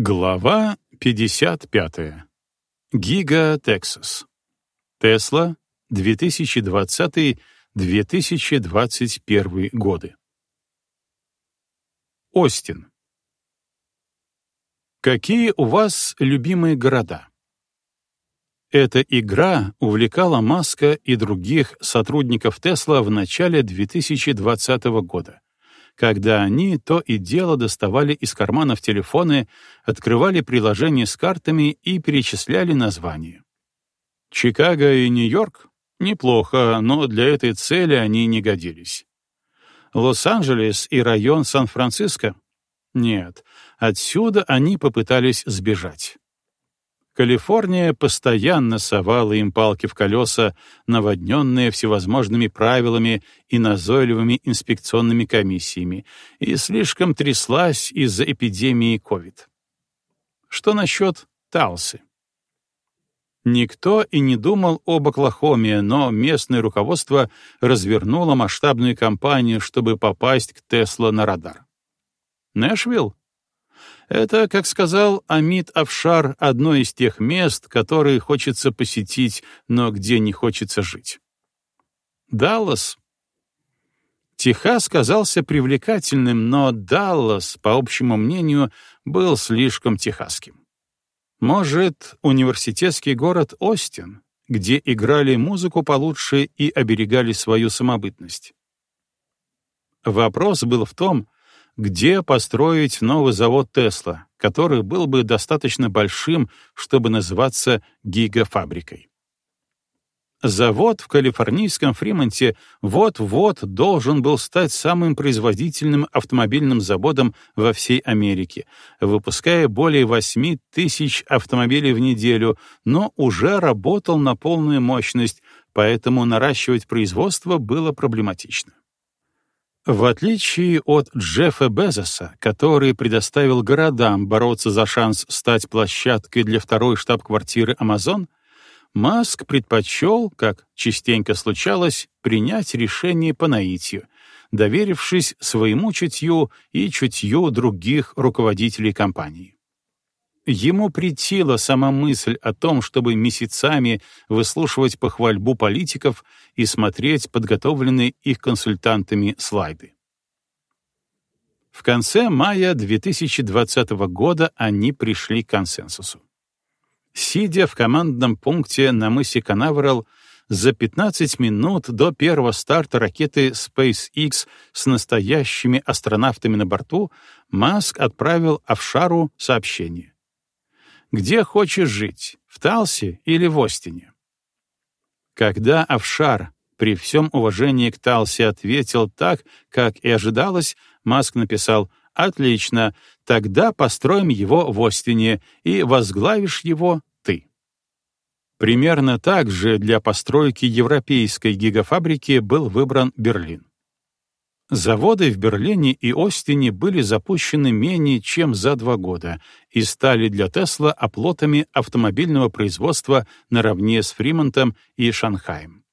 Глава 55. Гига Texas. Тесла, 2020-2021 годы. Остин. Какие у вас любимые города? Эта игра увлекала Маска и других сотрудников Тесла в начале 2020 года когда они то и дело доставали из карманов телефоны, открывали приложение с картами и перечисляли названия. Чикаго и Нью-Йорк? Неплохо, но для этой цели они не годились. Лос-Анджелес и район Сан-Франциско? Нет, отсюда они попытались сбежать. Калифорния постоянно совала им палки в колеса, наводненные всевозможными правилами и назойливыми инспекционными комиссиями, и слишком тряслась из-за эпидемии COVID. Что насчет Талсы? Никто и не думал об Оклахоме, но местное руководство развернуло масштабную кампанию, чтобы попасть к Тесла на радар. Нэшвилл? Это, как сказал Амид Афшар, одно из тех мест, которые хочется посетить, но где не хочется жить. Даллас. Техас казался привлекательным, но Даллас, по общему мнению, был слишком техасским. Может, университетский город Остин, где играли музыку получше и оберегали свою самобытность. Вопрос был в том, где построить новый завод Тесла, который был бы достаточно большим, чтобы называться гигафабрикой. Завод в калифорнийском Фримонте вот-вот должен был стать самым производительным автомобильным заводом во всей Америке, выпуская более 8 тысяч автомобилей в неделю, но уже работал на полную мощность, поэтому наращивать производство было проблематично. В отличие от Джеффа Безоса, который предоставил городам бороться за шанс стать площадкой для второй штаб-квартиры Amazon, Маск предпочел, как частенько случалось, принять решение по наитию, доверившись своему чутью и чутью других руководителей компании. Ему претила сама мысль о том, чтобы месяцами выслушивать похвальбу политиков и смотреть подготовленные их консультантами слайды. В конце мая 2020 года они пришли к консенсусу. Сидя в командном пункте на мысе Канаверал, за 15 минут до первого старта ракеты SpaceX с настоящими астронавтами на борту Маск отправил Авшару сообщение. Где хочешь жить, в Талсе или в Остине? Когда Авшар при всем уважении к Талсе ответил так, как и ожидалось, Маск написал «Отлично, тогда построим его в Остине, и возглавишь его ты». Примерно так же для постройки европейской гигафабрики был выбран Берлин. Заводы в Берлине и Остине были запущены менее чем за два года и стали для Тесла оплотами автомобильного производства наравне с Фримонтом и Шанхаем.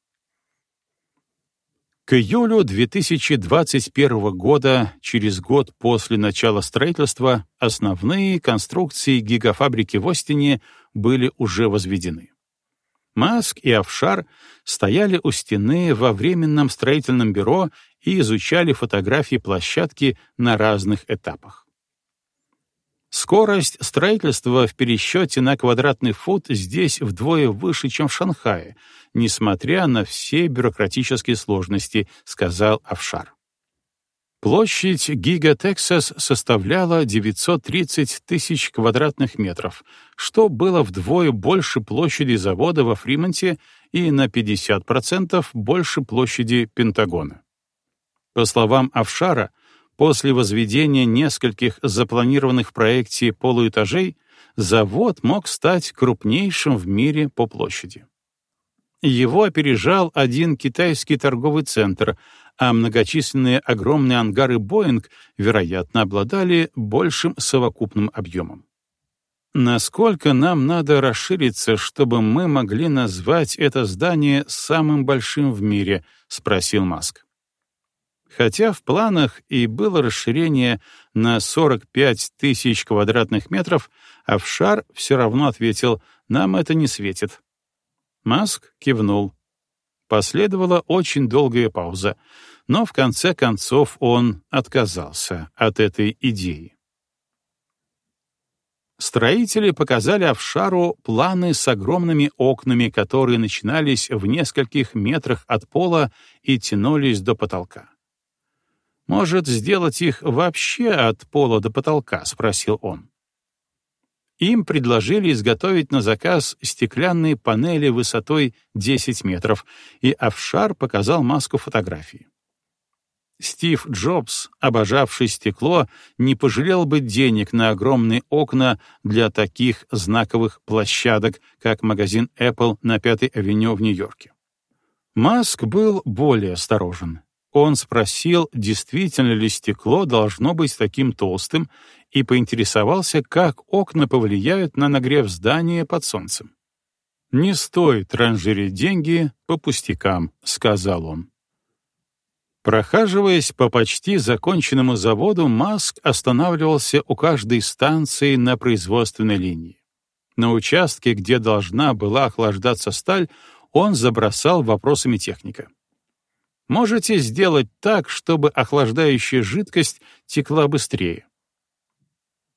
К июлю 2021 года, через год после начала строительства, основные конструкции гигафабрики в Остине были уже возведены. Маск и Офшар стояли у стены во временном строительном бюро и изучали фотографии площадки на разных этапах. Скорость строительства в пересчете на квадратный фут здесь вдвое выше, чем в Шанхае, несмотря на все бюрократические сложности, сказал Офшар. Площадь Гига Тексас составляла 930 тысяч квадратных метров, что было вдвое больше площади завода во Фримонте и на 50% больше площади Пентагона. По словам Авшара, после возведения нескольких запланированных в проекте полуэтажей завод мог стать крупнейшим в мире по площади. Его опережал один китайский торговый центр, а многочисленные огромные ангары «Боинг», вероятно, обладали большим совокупным объемом. Насколько нам надо расшириться, чтобы мы могли назвать это здание самым большим в мире, спросил Маск. Хотя в планах и было расширение на 45 тысяч квадратных метров, Авшар все равно ответил, нам это не светит. Маск кивнул. Последовала очень долгая пауза, но в конце концов он отказался от этой идеи. Строители показали Авшару планы с огромными окнами, которые начинались в нескольких метрах от пола и тянулись до потолка. «Может, сделать их вообще от пола до потолка?» — спросил он. Им предложили изготовить на заказ стеклянные панели высотой 10 метров, и Авшар показал маску фотографии. Стив Джобс, обожавший стекло, не пожалел бы денег на огромные окна для таких знаковых площадок, как магазин Apple на Пятой авеню в Нью-Йорке. Маск был более осторожен. Он спросил, действительно ли стекло должно быть таким толстым, и поинтересовался, как окна повлияют на нагрев здания под солнцем. «Не стоит ранжирить деньги по пустякам», — сказал он. Прохаживаясь по почти законченному заводу, Маск останавливался у каждой станции на производственной линии. На участке, где должна была охлаждаться сталь, он забросал вопросами техника. Можете сделать так, чтобы охлаждающая жидкость текла быстрее.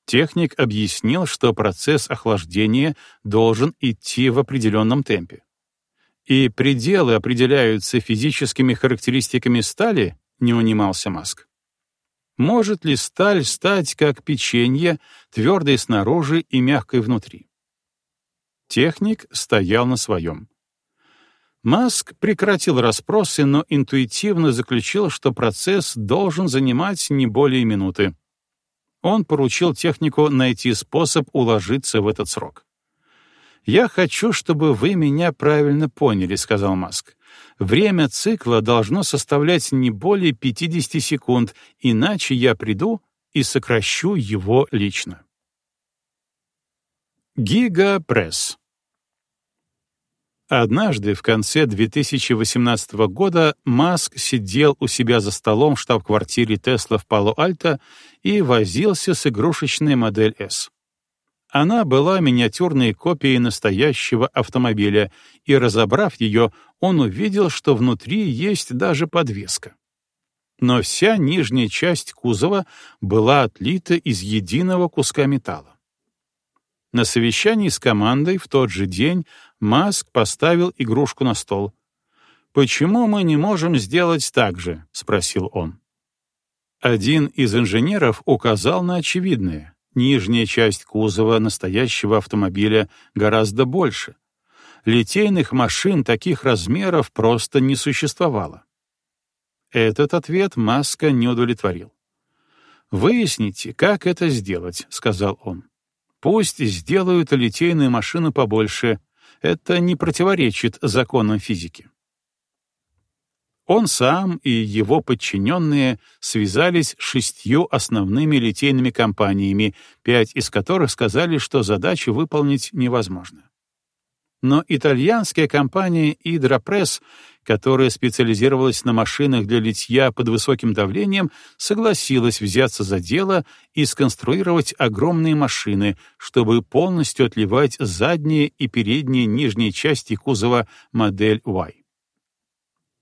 Техник объяснил, что процесс охлаждения должен идти в определенном темпе и пределы определяются физическими характеристиками стали, не унимался Маск. Может ли сталь стать как печенье, твердой снаружи и мягкой внутри? Техник стоял на своем. Маск прекратил расспросы, но интуитивно заключил, что процесс должен занимать не более минуты. Он поручил технику найти способ уложиться в этот срок. «Я хочу, чтобы вы меня правильно поняли», — сказал Маск. «Время цикла должно составлять не более 50 секунд, иначе я приду и сокращу его лично». Гигапресс Однажды, в конце 2018 года, Маск сидел у себя за столом в штаб-квартире Тесла в Пало-Альто и возился с игрушечной модель S. Она была миниатюрной копией настоящего автомобиля, и, разобрав ее, он увидел, что внутри есть даже подвеска. Но вся нижняя часть кузова была отлита из единого куска металла. На совещании с командой в тот же день Маск поставил игрушку на стол. «Почему мы не можем сделать так же?» — спросил он. Один из инженеров указал на очевидное. Нижняя часть кузова настоящего автомобиля гораздо больше. Литейных машин таких размеров просто не существовало. Этот ответ Маска не удовлетворил. «Выясните, как это сделать», — сказал он. «Пусть сделают литейную машину побольше. Это не противоречит законам физики». Он сам и его подчиненные связались с шестью основными литейными компаниями, пять из которых сказали, что задачу выполнить невозможно. Но итальянская компания Hydropress, которая специализировалась на машинах для литья под высоким давлением, согласилась взяться за дело и сконструировать огромные машины, чтобы полностью отливать задние и передние нижние части кузова модель Y.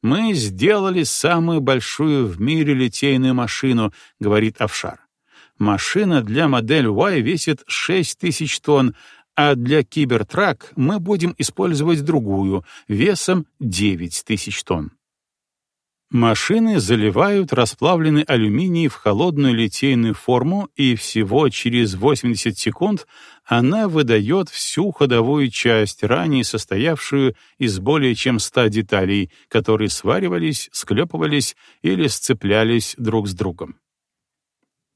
«Мы сделали самую большую в мире литейную машину», — говорит Авшар. «Машина для модель Y весит 6 тысяч тонн, а для Кибертрак мы будем использовать другую, весом 9 тысяч тонн. Машины заливают расплавленный алюминий в холодную литейную форму, и всего через 80 секунд она выдает всю ходовую часть, ранее состоявшую из более чем 100 деталей, которые сваривались, склепывались или сцеплялись друг с другом.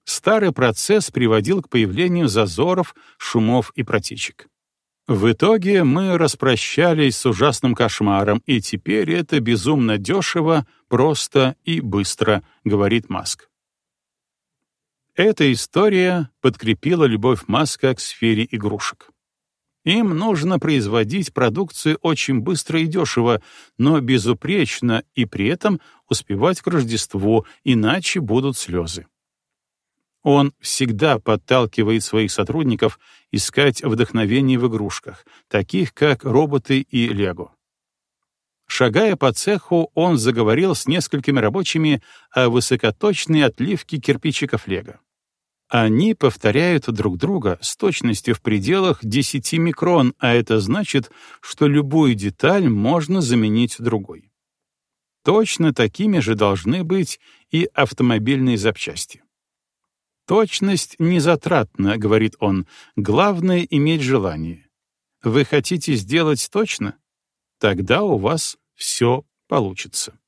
Старый процесс приводил к появлению зазоров, шумов и протечек. В итоге мы распрощались с ужасным кошмаром, и теперь это безумно дешево, просто и быстро, говорит Маск. Эта история подкрепила любовь Маска к сфере игрушек. Им нужно производить продукцию очень быстро и дешево, но безупречно и при этом успевать к Рождеству, иначе будут слезы. Он всегда подталкивает своих сотрудников искать вдохновение в игрушках, таких как роботы и лего. Шагая по цеху, он заговорил с несколькими рабочими о высокоточной отливке кирпичиков лего. Они повторяют друг друга с точностью в пределах 10 микрон, а это значит, что любую деталь можно заменить другой. Точно такими же должны быть и автомобильные запчасти. Точность не затратна, говорит он, главное — иметь желание. Вы хотите сделать точно? Тогда у вас все получится.